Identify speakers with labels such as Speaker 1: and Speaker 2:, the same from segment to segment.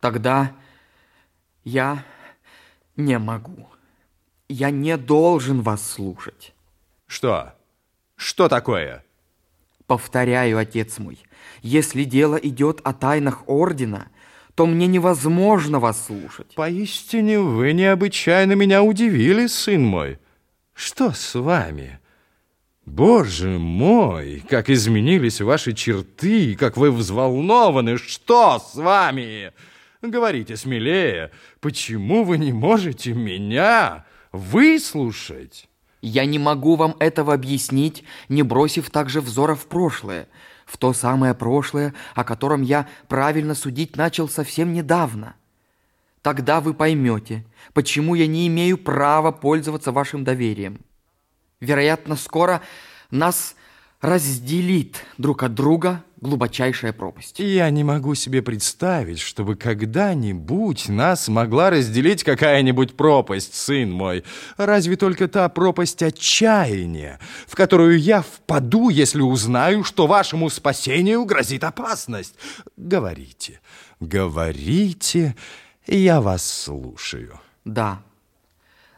Speaker 1: Тогда я не могу. Я не должен вас слушать.
Speaker 2: Что? Что такое?
Speaker 1: Повторяю, отец мой, если дело идет о тайнах ордена, то мне невозможно вас слушать.
Speaker 2: Поистине вы необычайно меня удивили, сын мой. Что с вами? Боже мой, как изменились ваши черты, как вы взволнованы. Что с вами? Говорите смелее, почему вы не можете меня выслушать?
Speaker 1: Я не могу вам этого объяснить, не бросив также взора в прошлое, в то самое прошлое, о котором я правильно судить начал совсем недавно. Тогда вы поймете, почему я не имею права пользоваться вашим доверием. Вероятно, скоро нас разделит друг от друга глубочайшая пропасть.
Speaker 2: Я не могу себе представить, чтобы когда-нибудь нас могла разделить какая-нибудь пропасть, сын мой. Разве только та пропасть отчаяния, в которую я впаду, если узнаю, что вашему спасению грозит опасность. Говорите, говорите, я вас слушаю.
Speaker 1: Да,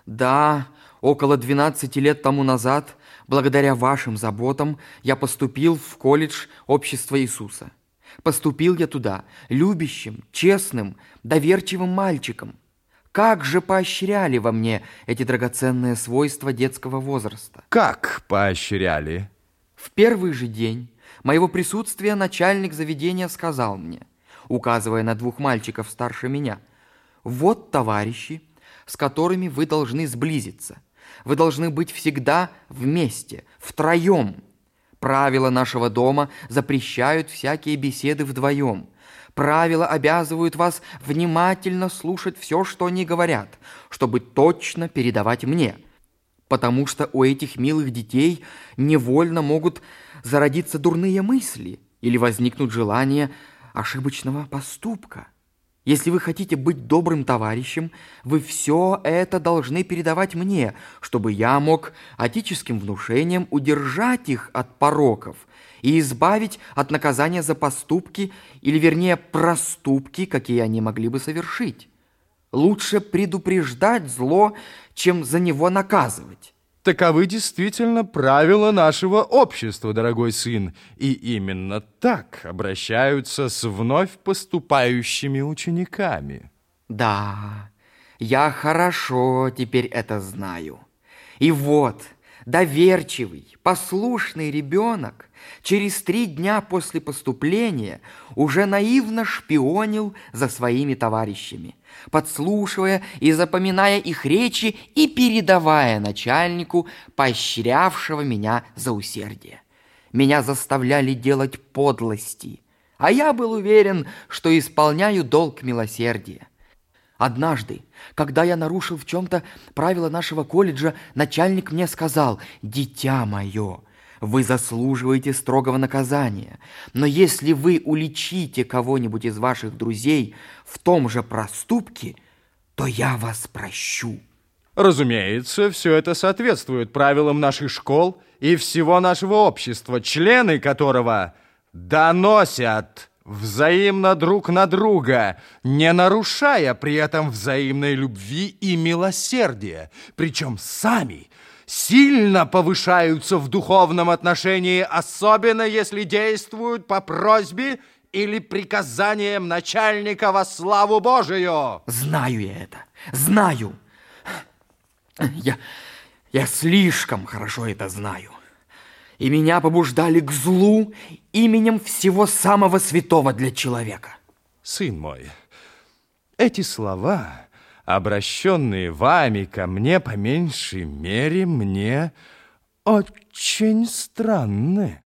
Speaker 1: да, около 12 лет тому назад Благодаря вашим заботам я поступил в колледж Общества Иисуса. Поступил я туда любящим, честным, доверчивым мальчиком. Как же поощряли во мне эти драгоценные свойства детского возраста?
Speaker 2: Как поощряли?
Speaker 1: В первый же день моего присутствия начальник заведения сказал мне, указывая на двух мальчиков старше меня, «Вот товарищи, с которыми вы должны сблизиться». Вы должны быть всегда вместе, втроем. Правила нашего дома запрещают всякие беседы вдвоем. Правила обязывают вас внимательно слушать все, что они говорят, чтобы точно передавать мне. Потому что у этих милых детей невольно могут зародиться дурные мысли или возникнуть желание ошибочного поступка. Если вы хотите быть добрым товарищем, вы все это должны передавать мне, чтобы я мог отеческим внушением удержать их от пороков и избавить от наказания за поступки, или вернее проступки, какие они могли бы совершить. Лучше предупреждать зло, чем за него наказывать.
Speaker 2: Таковы действительно правила нашего общества, дорогой сын, и именно так обращаются с вновь поступающими учениками.
Speaker 1: Да, я хорошо теперь это знаю. И вот, доверчивый, послушный ребенок через три дня после поступления уже наивно шпионил за своими товарищами, подслушивая и запоминая их речи и передавая начальнику, поощрявшего меня за усердие. Меня заставляли делать подлости, а я был уверен, что исполняю долг милосердия. Однажды, когда я нарушил в чем-то правила нашего колледжа, начальник мне сказал, «Дитя мое, вы заслуживаете строгого наказания. Но если вы уличите кого-нибудь из ваших друзей в том же проступке, то я вас прощу.
Speaker 2: Разумеется, все это соответствует правилам наших школ и всего нашего общества, члены которого доносят взаимно друг на друга, не нарушая при этом взаимной любви и милосердия, причем сами сильно повышаются в духовном отношении, особенно если действуют по просьбе или приказанием начальника во славу Божию.
Speaker 1: Знаю я это, знаю. Я, я слишком хорошо это знаю. И меня побуждали к злу именем всего самого святого для человека.
Speaker 2: Сын мой, эти слова обращенные вами ко мне, по меньшей мере, мне очень странны.